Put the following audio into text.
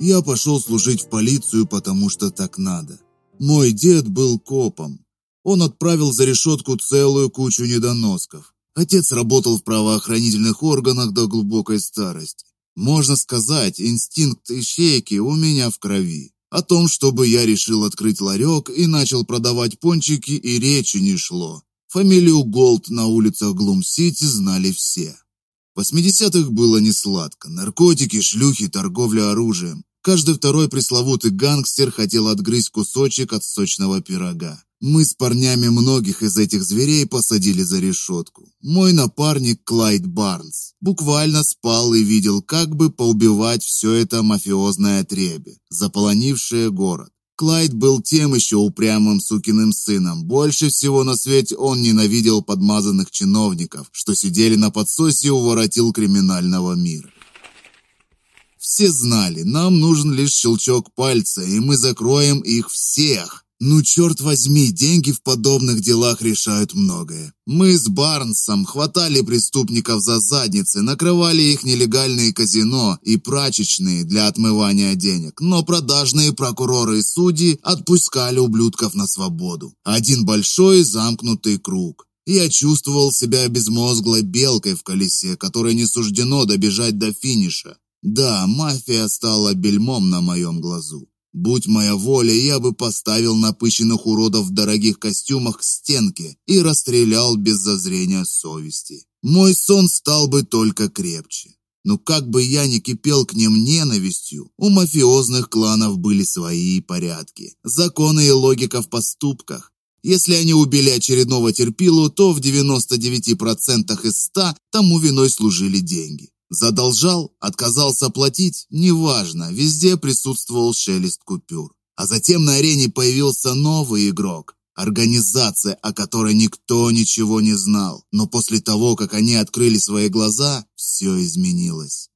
Я пошел служить в полицию, потому что так надо. Мой дед был копом. Он отправил за решетку целую кучу недоносков. Отец работал в правоохранительных органах до глубокой старости. Можно сказать, инстинкт ищейки у меня в крови. О том, чтобы я решил открыть ларек и начал продавать пончики, и речи не шло. Фамилию Голд на улицах Глум-Сити знали все. В 80-х было не сладко. Наркотики, шлюхи, торговля оружием. Каждый второй пресловутый гангстер хотел отгрызть кусочек от сочного пирога. Мы с парнями многих из этих зверей посадили за решетку. Мой напарник Клайд Барнс буквально спал и видел, как бы поубивать все это мафиозное отребье, заполонившее город. Клайд был тем еще упрямым сукиным сыном. Больше всего на свете он ненавидел подмазанных чиновников, что сидели на подсосе у воротил криминального мира. Все знали, нам нужен лишь щелчок пальца, и мы закроем их всех. Ну черт возьми, деньги в подобных делах решают многое. Мы с Барнсом хватали преступников за задницы, накрывали их нелегальные казино и прачечные для отмывания денег, но продажные прокуроры и судьи отпускали ублюдков на свободу. Один большой замкнутый круг. Я чувствовал себя безмозглой белкой в колесе, которой не суждено добежать до финиша. Да, мафия стала бельмом на моем глазу. Будь моя воля, я бы поставил напыщенных уродов в дорогих костюмах к стенке и расстрелял без зазрения совести. Мой сон стал бы только крепче. Но как бы я ни кипел к ним ненавистью, у мафиозных кланов были свои порядки, законы и логика в поступках. Если они убили очередного терпилу, то в 99% из 100 тому виной служили деньги. Задолжал, отказался платить, неважно, везде присутствовал шелест купюр. А затем на арене появился новый игрок, организация, о которой никто ничего не знал. Но после того, как они открыли свои глаза, все изменилось.